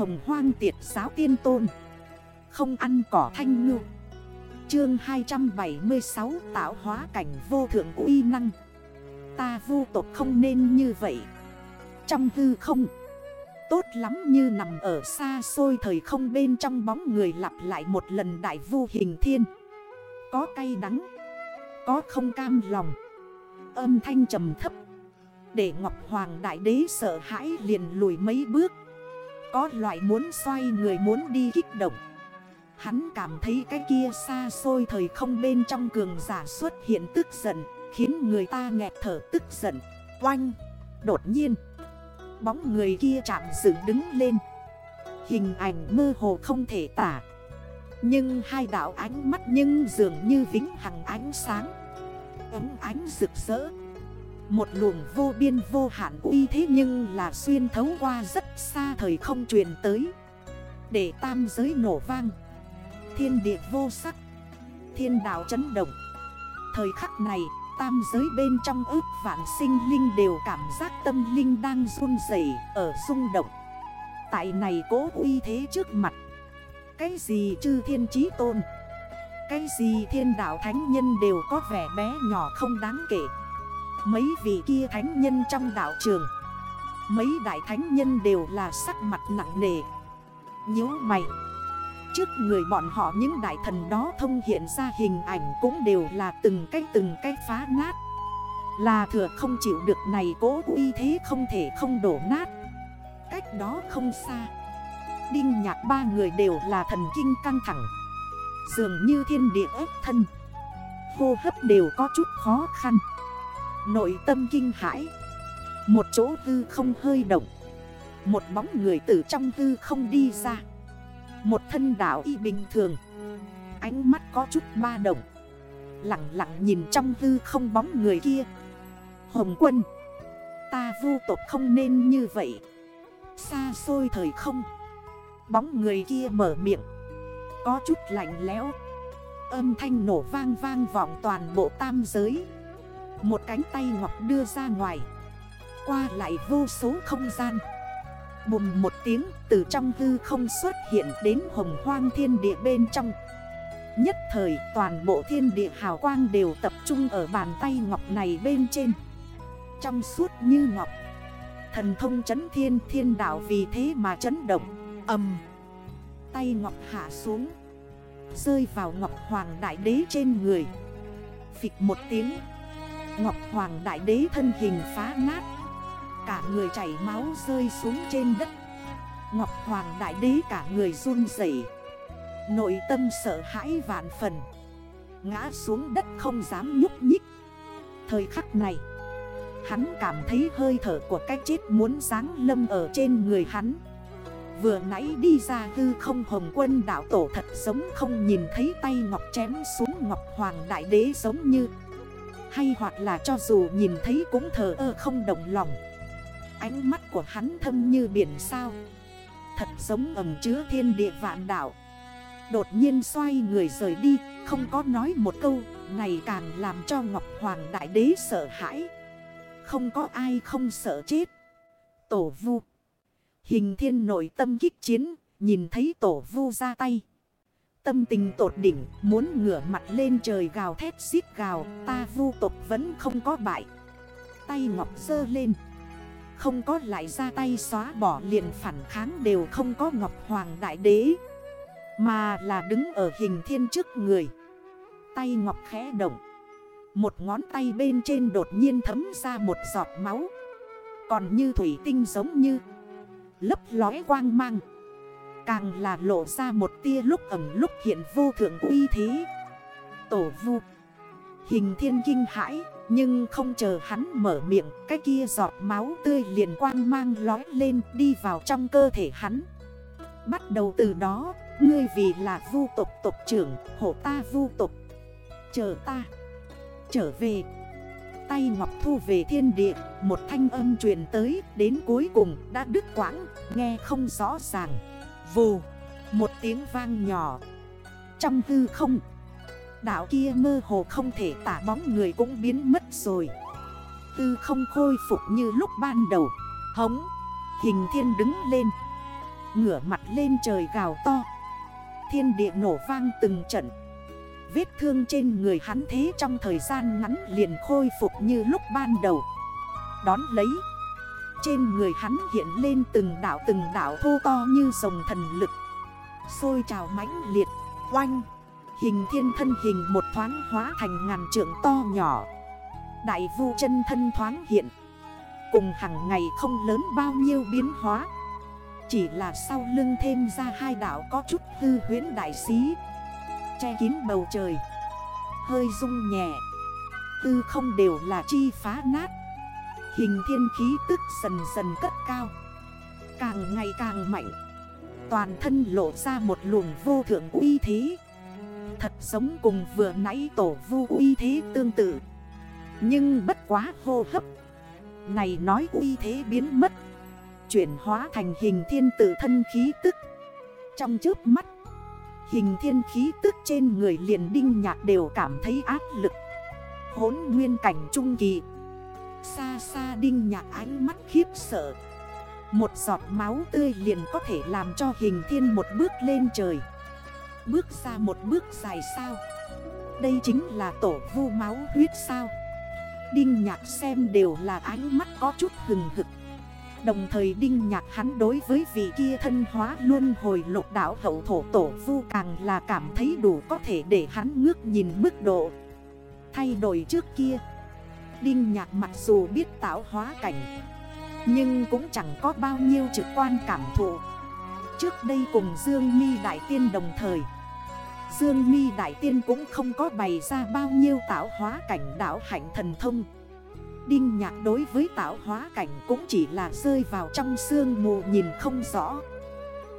hồng hoang tiệt giáo tiên tôn. Không ăn cỏ thanh ngư. Chương 276 tạo hóa cảnh vô thượng uy năng. Ta vu tộc không nên như vậy. Trong hư không, Tốt lắm như nằm ở xa xôi thời không bên trong bóng người lặp lại một lần đại vu hình thiên. Có cay đắng, Có không cam lòng. Âm thanh trầm thấp. Để Ngọc Hoàng Đại Đế sợ hãi liền lùi mấy bước. Có loại muốn xoay người muốn đi kích động. Hắn cảm thấy cái kia xa xôi thời không bên trong cường giả xuất hiện tức giận, Khiến người ta nghẹt thở tức giận. Oanh! Đột nhiên, Bóng người kia chạm dựng đứng lên. Hình ảnh mơ hồ không thể tả. Nhưng hai đảo ánh mắt nhưng dường như vĩnh hằng ánh sáng. Ấm ánh rực rỡ. Một luồng vô biên vô hạn uy thế nhưng là xuyên thấu qua rất xa thời không truyền tới. Để tam giới nổ vang. Thiên địa vô sắc. Thiên đảo chấn động. Thời khắc này, tam giới bên trong ước vạn sinh linh đều cảm giác tâm linh đang run rẩy ở rung động. Tại này cố uy thế trước mặt. Cái gì chư thiên chí tôn? Cái gì thiên đạo thánh nhân đều có vẻ bé nhỏ không đáng kể. Mấy vị kia thánh nhân trong đạo trường. Mấy đại thánh nhân đều là sắc mặt nặng nề. Nhớ mày. Trước người bọn họ những đại thần đó thông hiện ra hình ảnh cũng đều là từng cách từng cách phá nát. Là thừa không chịu được này cố uy thế không thể không đổ nát. Cách đó không xa. Đinh nhạc ba người đều là thần kinh căng thẳng. Dường như thiên địa ép thân. Hô hấp đều có chút khó khăn. Nội tâm kinh hãi. Một chỗ hư không hơi động. Một bóng người từ trong hư không đi ra. Một thân đảo y bình thường. Ánh mắt có chút ba động. Lặng lặng nhìn trong hư không bóng người kia. Hồng quân, Ta vô tộc không nên như vậy. Xa xôi thời không. Bóng người kia mở miệng. Có chút lạnh lẽo. Âm thanh nổ vang vang vọng toàn bộ tam giới. Một cánh tay ngọc đưa ra ngoài. Qua lại vô số không gian. Bùm một tiếng từ trong hư không xuất hiện đến hồng hoang thiên địa bên trong. Nhất thời toàn bộ thiên địa hào quang đều tập trung ở bàn tay ngọc này bên trên. Trong suốt như ngọc, Thần thông chấn thiên thiên đảo vì thế mà chấn động. Âm Tay ngọc hạ xuống, Rơi vào ngọc hoàng đại đế trên người. Phịch một tiếng Ngọc hoàng đại đế thân hình phá nát. Cả người chảy máu rơi xuống trên đất. Ngọc Hoàng Đại Đế cả người run rẩy. Nội tâm sợ hãi vạn phần. Ngã xuống đất không dám nhúc nhích. Thời khắc này, Hắn cảm thấy hơi thở của cái chết muốn sáng lâm ở trên người hắn. Vừa nãy đi ra hư không hồng quân đảo tổ thật giống không nhìn thấy tay ngọc chém xuống ngọc hoàng đại đế giống như hay hoặc là cho dù nhìn thấy cũng thờ ơ không đồng lòng. Ánh mắt của hắn thâm như biển sao. Thật giống ẩm chứa thiên địa vạn đảo Đột nhiên xoay người rời đi, Không có nói một câu Này càng làm cho Ngọc Hoàng Đại Đế sợ hãi. Không có ai không sợ chết. Tổ vu. Hình thiên nội tâm kích chiến, Nhìn thấy tổ vu ra tay. Tâm tình tột đỉnh, Muốn ngửa mặt lên trời gào thét xít gào, Ta vu tộc vẫn không có bại. Tay ngọc dơ lên. Không có lại ra tay xóa bỏ liền phản kháng đều không có Ngọc Hoàng Đại Đế. Mà là đứng ở hình thiên trước người. Tay Ngọc khẽ động. Một ngón tay bên trên đột nhiên thấm ra một giọt máu. Còn như thủy tinh giống như. Lấp lói quang mang. Càng là lộ ra một tia lúc ẩm lúc hiện vô thượng uy thế. Tổ vu. Hình thiên kinh hãi, nhưng không chờ hắn mở miệng, Cái kia giọt máu tươi liền quang mang lói lên đi vào trong cơ thể hắn. Bắt đầu từ đó, Ngươi vì là vu tộc tộc trưởng Hổ ta vu tộc. Chờ ta. Trở về. Tay ngọc thu về thiên địa, Một thanh âm truyền tới, Đến cuối cùng đã đứt quãng, Nghe không rõ ràng. Vù, Một tiếng vang nhỏ. Trong hư không Đảo kia mơ hồ không thể tả bóng người cũng biến mất rồi. Tư không khôi phục như lúc ban đầu. Hống, Hình thiên đứng lên. Ngửa mặt lên trời gào to. Thiên địa nổ vang từng trận. Vết thương trên người hắn thế trong thời gian ngắn liền khôi phục như lúc ban đầu. Đón lấy trên người hắn hiện lên từng đảo từng đảo thô to như rồng thần lực. Xôi trào mãnh liệt, Oanh. Hình thiên thân hình một thoáng hóa thành ngàn trượng to nhỏ. Đại vu chân thân thoáng hiện. Cùng hàng ngày không lớn bao nhiêu biến hóa. Chỉ là sau lưng thêm ra hai đảo có chút hư huyến đại sĩ. Che kín bầu trời. Hơi rung nhẹ. Tư không đều là chi phá nát. Hình thiên khí tức dần dần cất cao. Càng ngày càng mạnh. Toàn thân lộ ra một luồng vô thượng uy thế. Thật giống cùng vừa nãy tổ vu uy thế tương tự. Nhưng bất quá hô hấp. Này nói uy thế biến mất. Chuyển hóa thành hình thiên tự thân khí tức. Trong trước mắt, Hình thiên khí tức trên người liền đinh nhạc đều cảm thấy áp lực. Hốn nguyên cảnh trung kỳ. Xa xa đinh nhạc ánh mắt khiếp sợ. Một giọt máu tươi liền có thể làm cho hình thiên một bước lên trời. Bước ra một bước dài sao? Đây chính là tổ vu máu huyết sao? Đinh nhạc xem đều là ánh mắt có chút hừng hực. Đồng thời đinh nhạc hắn đối với vị kia thân hóa luôn hồi lục đảo hậu thổ tổ vu càng là cảm thấy đủ có thể để hắn ngước nhìn mức độ Thay đổi trước kia. Đinh nhạc mặc dù biết tạo hóa cảnh, Nhưng cũng chẳng có bao nhiêu trực quan cảm thụ. Trước đây cùng Dương mi Đại Tiên đồng thời, Dương mi Đại Tiên cũng không có bày ra bao nhiêu tạo hóa cảnh đảo hạnh thần thông. Đinh nhạc đối với tạo hóa cảnh cũng chỉ là rơi vào trong sương mù nhìn không rõ.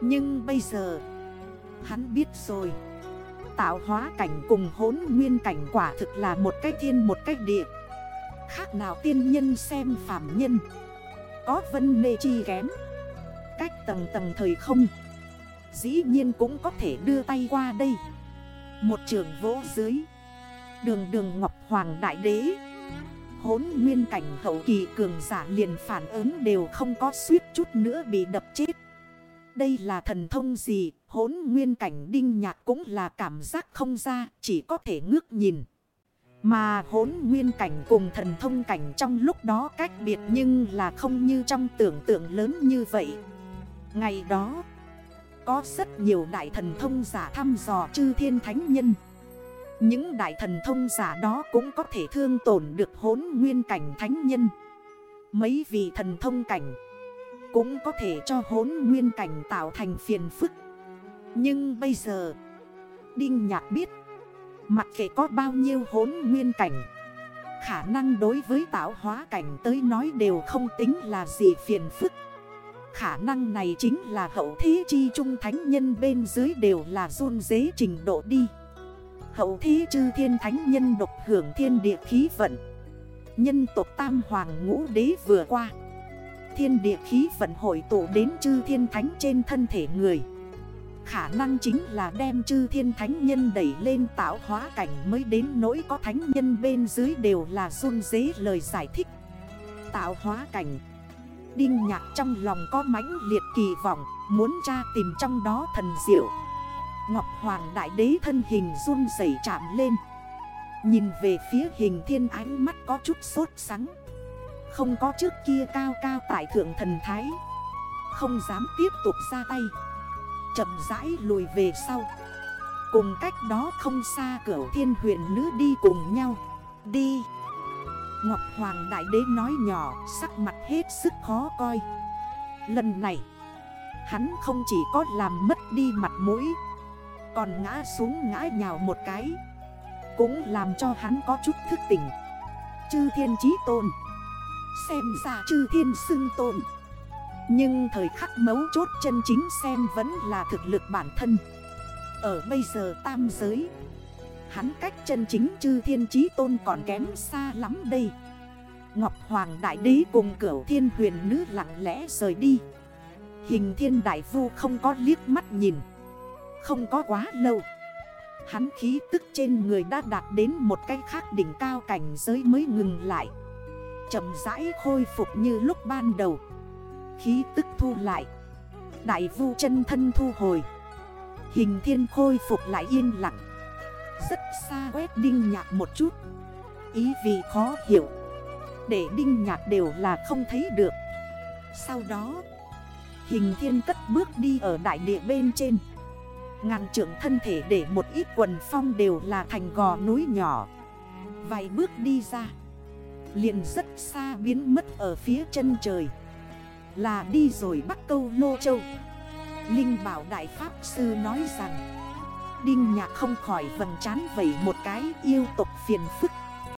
Nhưng bây giờ, Hắn biết rồi. Tạo hóa cảnh cùng hốn nguyên cảnh quả thực là một cái thiên một cái địa. Khác nào tiên nhân xem phạm nhân. Có vân nê chi kém. Cách tầng tầng thời không. Dĩ nhiên cũng có thể đưa tay qua đây. Một trường vỗ dưới. Đường đường Ngọc Hoàng Đại Đế. Hốn nguyên cảnh hậu kỳ cường giả liền phản ứng đều không có suýt chút nữa bị đập chết. Đây là thần thông gì? Hốn nguyên cảnh đinh nhạc cũng là cảm giác không ra, Chỉ có thể ngước nhìn. Mà hốn nguyên cảnh cùng thần thông cảnh trong lúc đó cách biệt Nhưng là không như trong tưởng tượng lớn như vậy. Ngày đó, Có rất nhiều đại thần thông giả thăm dò chư thiên thánh nhân. Những đại thần thông giả đó cũng có thể thương tổn được hốn nguyên cảnh thánh nhân. Mấy vị thần thông cảnh Cũng có thể cho hốn nguyên cảnh tạo thành phiền phức. Nhưng bây giờ, Đinh Nhạc biết Mặc kệ có bao nhiêu hốn nguyên cảnh, Khả năng đối với tạo hóa cảnh tới nói đều không tính là gì phiền phức. Khả năng này chính là hậu thế chi trung thánh nhân bên dưới đều là run dế trình độ đi. Hậu thí chư thiên thánh nhân độc hưởng thiên địa khí vận. Nhân tộc tam hoàng ngũ đế vừa qua. Thiên địa khí vận hội tụ đến chư thiên thánh trên thân thể người. Khả năng chính là đem chư thiên thánh nhân đẩy lên tạo hóa cảnh mới đến nỗi có thánh nhân bên dưới đều là run dế lời giải thích. Tạo hóa cảnh. Đinh nhạc trong lòng có mãnh liệt kỳ vọng, Muốn tra tìm trong đó thần diệu. Ngọc Hoàng Đại Đế thân hình run rẩy chạm lên. Nhìn về phía hình thiên ánh mắt có chút sốt sắng. Không có trước kia cao cao tại thượng thần thái. Không dám tiếp tục ra tay. Chậm rãi lùi về sau. Cùng cách đó không xa cửa thiên huyền nữ đi cùng nhau. Đi. Ngọc Hoàng Đại Đế nói nhỏ, Sắc mặt hết sức khó coi. Lần này, Hắn không chỉ có làm mất đi mặt mũi, còn ngã xuống ngã nhào một cái. Cũng làm cho hắn có chút thức tỉnh. Chư thiên chí tôn. Xem ra chư thiên xưng tôn. Nhưng thời khắc mấu chốt chân chính xem vẫn là thực lực bản thân. Ở bây giờ tam giới, Hắn cách chân chính chư thiên trí tôn còn kém xa lắm đây. Ngọc Hoàng Đại Đế cùng cửu thiên huyền nữ lặng lẽ rời đi. Hình thiên đại vu không có liếc mắt nhìn, không có quá lâu. Hắn khí tức trên người đã đạt đến một cái khác đỉnh cao cảnh giới mới ngừng lại. Chậm rãi khôi phục như lúc ban đầu. Khí tức thu lại. Đại vu chân thân thu hồi. Hình thiên khôi phục lại yên lặng. Rất xa quét đinh nhạc một chút. Ý vì khó hiểu. Để đinh nhạc đều là không thấy được. Sau đó, Hình thiên cất bước đi ở đại địa bên trên. Ngàn trưởng thân thể để một ít quần phong đều là thành gò núi nhỏ. Vài bước đi ra, liền rất xa biến mất ở phía chân trời. Là đi rồi bắt câu Lô Châu. Linh bảo Đại Pháp Sư nói rằng, Đinh nhạc không khỏi vầng chán vẩy một cái yêu tục phiền phức.